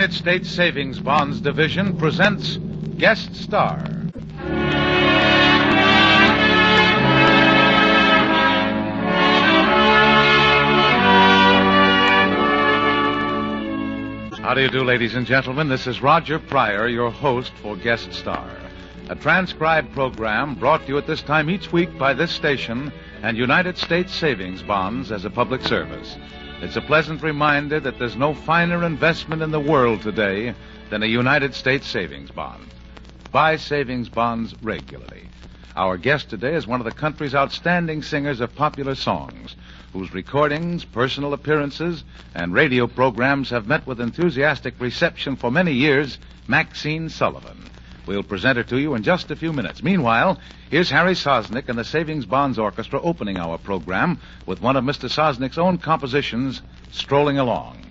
United States Savings Bonds Division presents Guest Star. How do you do, ladies and gentlemen? This is Roger Pryor, your host for Guest Star, a transcribed program brought to you at this time each week by this station and United States Savings Bonds as a public service. It's a pleasant reminder that there's no finer investment in the world today than a United States savings bond. Buy savings bonds regularly. Our guest today is one of the country's outstanding singers of popular songs, whose recordings, personal appearances, and radio programs have met with enthusiastic reception for many years, Maxine Sullivan. We'll present her to you in just a few minutes. Meanwhile, here's Harry Sosnik and the Savings Bonds Orchestra opening our program with one of Mr. Sosnik's own compositions, Strolling Along.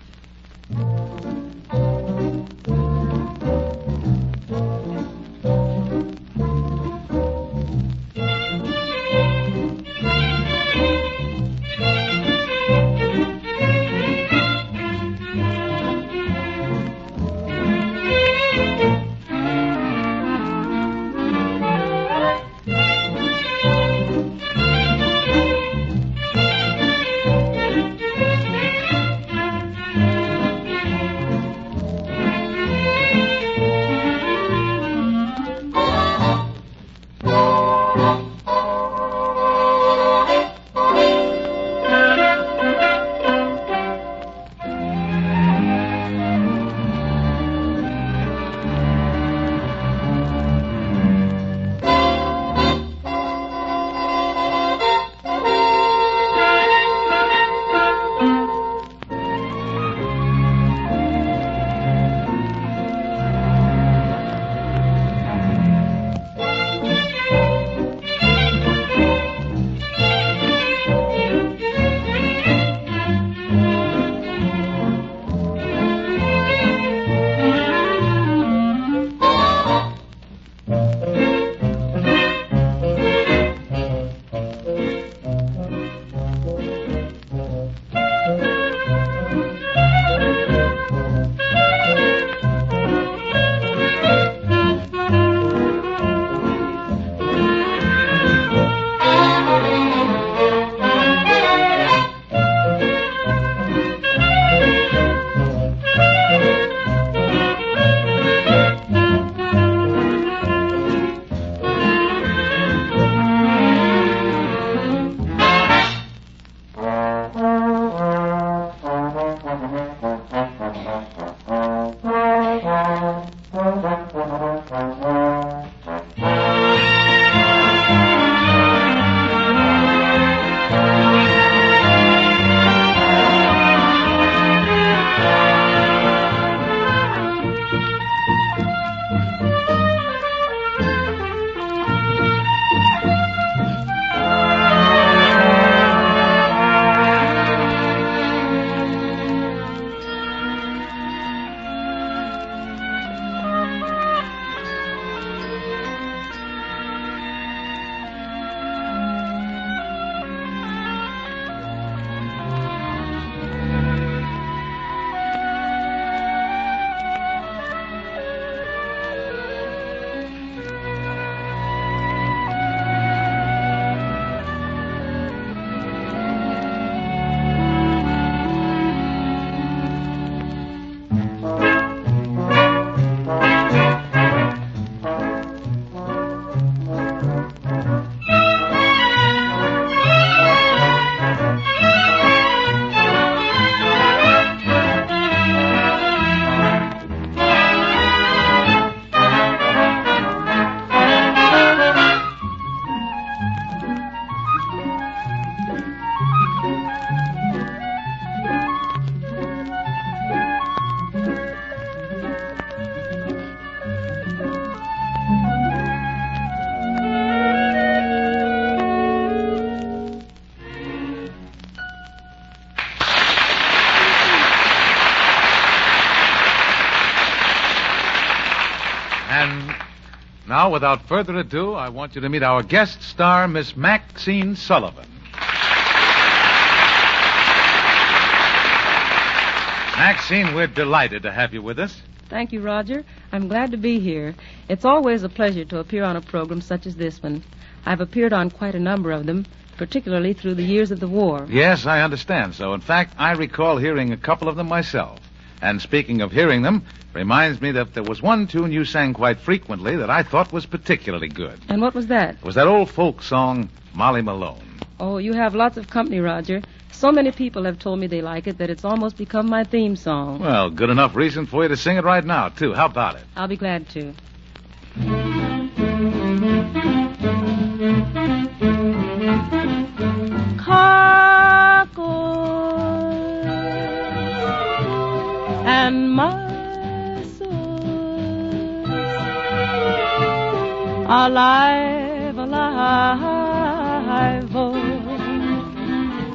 Now, without further ado, I want you to meet our guest star, Miss Maxine Sullivan. Maxine, we're delighted to have you with us. Thank you, Roger. I'm glad to be here. It's always a pleasure to appear on a program such as this one. I've appeared on quite a number of them, particularly through the years of the war. Yes, I understand so. In fact, I recall hearing a couple of them myself. And speaking of hearing them, reminds me that there was one tune you sang quite frequently that I thought was particularly good. And what was that? It was that old folk song, Molly Malone. Oh, you have lots of company, Roger. So many people have told me they like it that it's almost become my theme song. Well, good enough reason for you to sing it right now, too. How about it? I'll be glad to. Alive, alive, oh.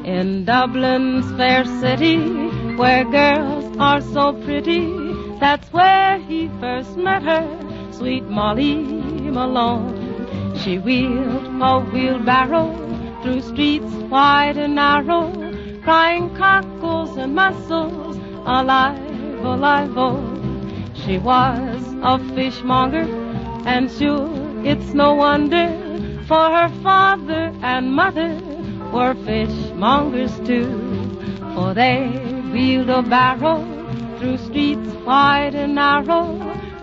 In Dublin's fair city, where girls are so pretty, that's where he first met her, sweet Molly Malone. She wheeled a wheelbarrow through streets wide and narrow, crying cockles and mussels, alive, alive, oh. She was a fishmonger, and sure it's no wonder, for her father and mother were fishmongers too. For they wheeled a barrow through streets wide and narrow,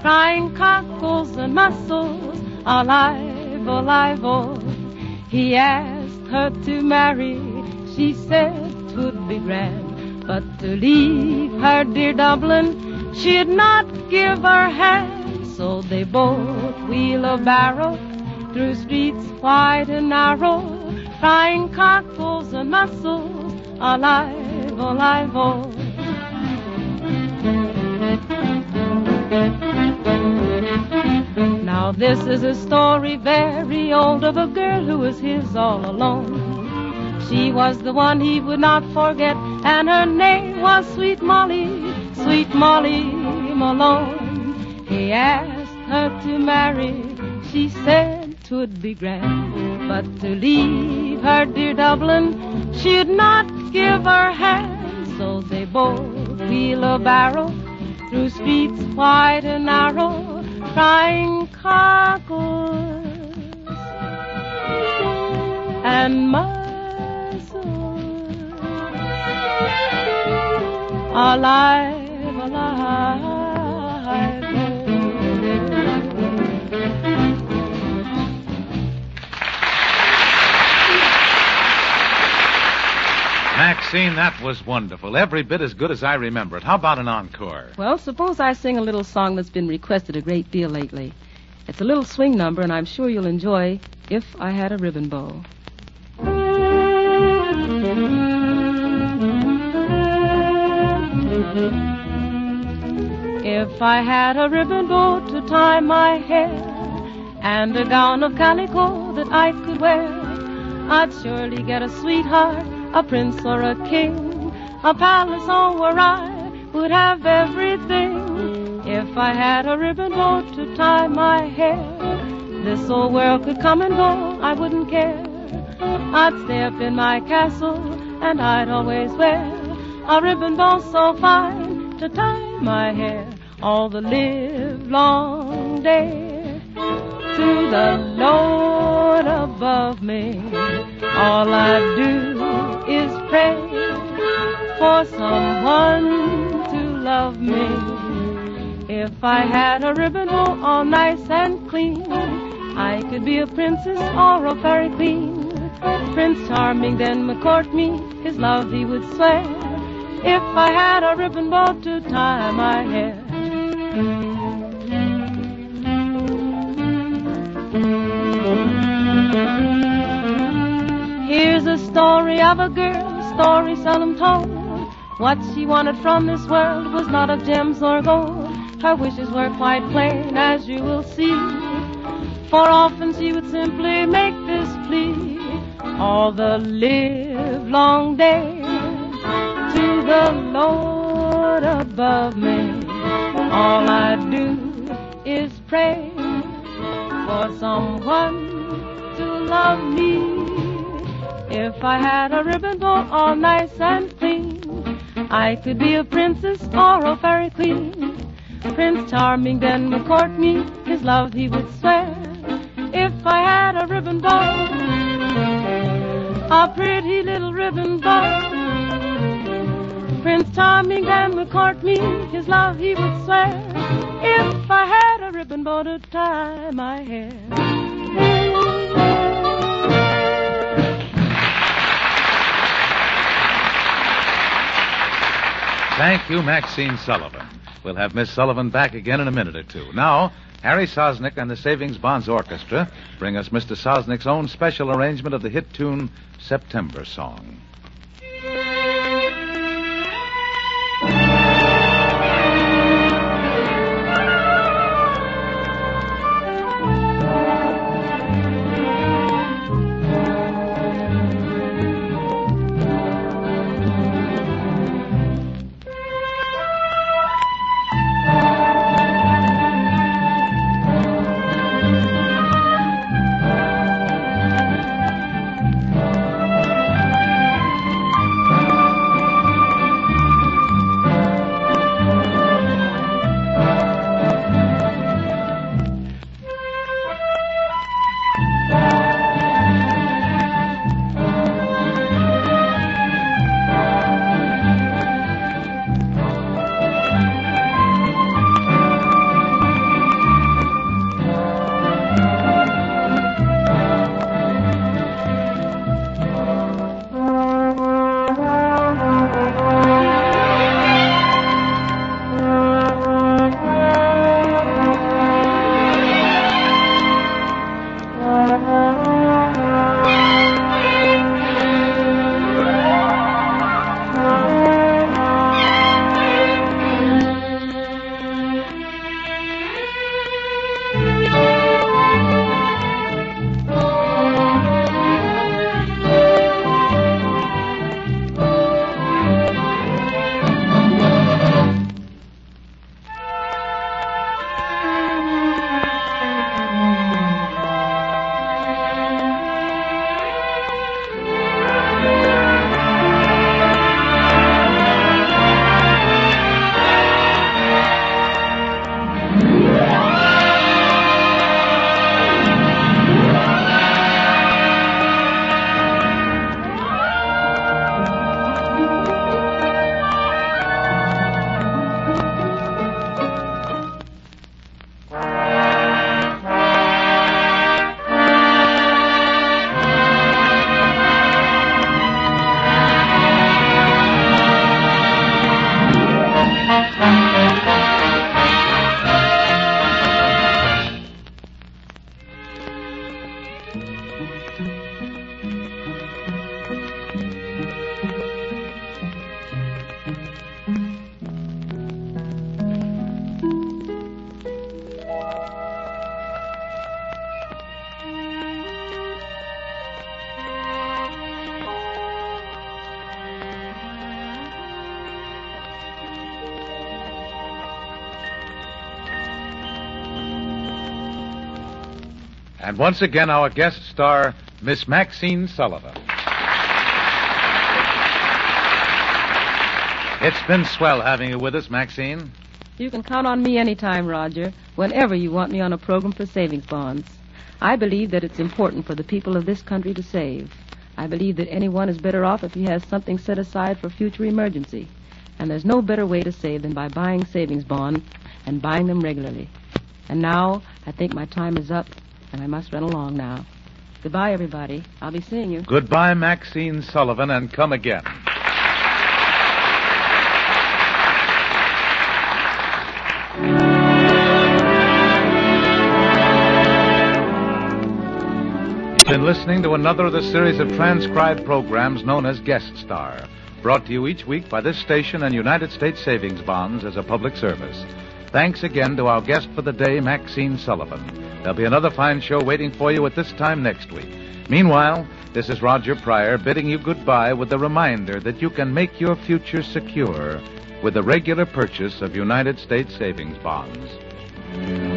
crying cockles and mussels, alive, alive, oh. He asked her to marry, she said 'twould be grand, but to leave her dear Dublin, she'd not give her hand. So they both wheel a barrow through streets wide and narrow, crying cockles and mussels, alive, alive, oh. Now this is a story very old of a girl who was his all alone. She was the one he would not forget, and her name was Sweet Molly, Sweet Molly Malone. He asked her to marry, she said 'twould be grand, but to leave her dear Dublin, she'd not give her hand. So they both wheel a barrow through streets wide and narrow, crying cockles and mussels, alive, alive. Maxine, that was wonderful. Every bit as good as I remember it. How about an encore? Well, suppose I sing a little song that's been requested a great deal lately. It's a little swing number, and I'm sure you'll enjoy If I Had a Ribbon Bow. If I had a ribbon bow to tie my hair and a gown of calico that I could wear, I'd surely get a sweetheart, a prince or a king, a palace all where I would have everything. If I had a ribbon bow to tie my hair, this old world could come and go, I wouldn't care. I'd stay up in my castle and I'd always wear a ribbon bow so fine to tie my hair all the live long day to the Lord above me. All I do someone to love me. If I had a ribbon bow all nice and clean, I could be a princess or a fairy queen. Prince Charming then would court me, his love he would swear. If I had a ribbon bow to tie my hair. Here's a story of a girl, a story seldom told. What she wanted from this world was not of gems or gold. Her wishes were quite plain, as you will see. For often she would simply make this plea all the live long day to the Lord above me. All I do is pray for someone to love me. If I had a ribbon bow all nice and I could be a princess or a fairy queen. Prince Charming then would court me, his love he would swear. If I had a ribbon bow, a pretty little ribbon bow. Prince Charming then would court me, his love he would swear. If I had a ribbon bow to tie my hair. Thank you, Maxine Sullivan. We'll have Miss Sullivan back again in a minute or two. Now, Harry Sosnik and the Savings Bonds Orchestra bring us Mr. Sosnik's own special arrangement of the hit tune September Song. And once again, our guest star, Miss Maxine Sullivan. It's been swell having you with us, Maxine. You can count on me anytime, Roger, whenever you want me on a program for savings bonds. I believe that it's important for the people of this country to save. I believe that anyone is better off if he has something set aside for future emergency. And there's no better way to save than by buying savings bonds and buying them regularly. And now, I think my time is up, and I must run along now. Goodbye, everybody. I'll be seeing you. Goodbye, Maxine Sullivan, and come again. You've Been listening to another of the series of transcribed programs known as Guest Star, brought to you each week by this station and United States Savings Bonds as a public service. Thanks again to our guest for the day, Maxine Sullivan. There'll be another fine show waiting for you at this time next week. Meanwhile, this is Roger Pryor bidding you goodbye with a reminder that you can make your future secure with the regular purchase of United States savings bonds.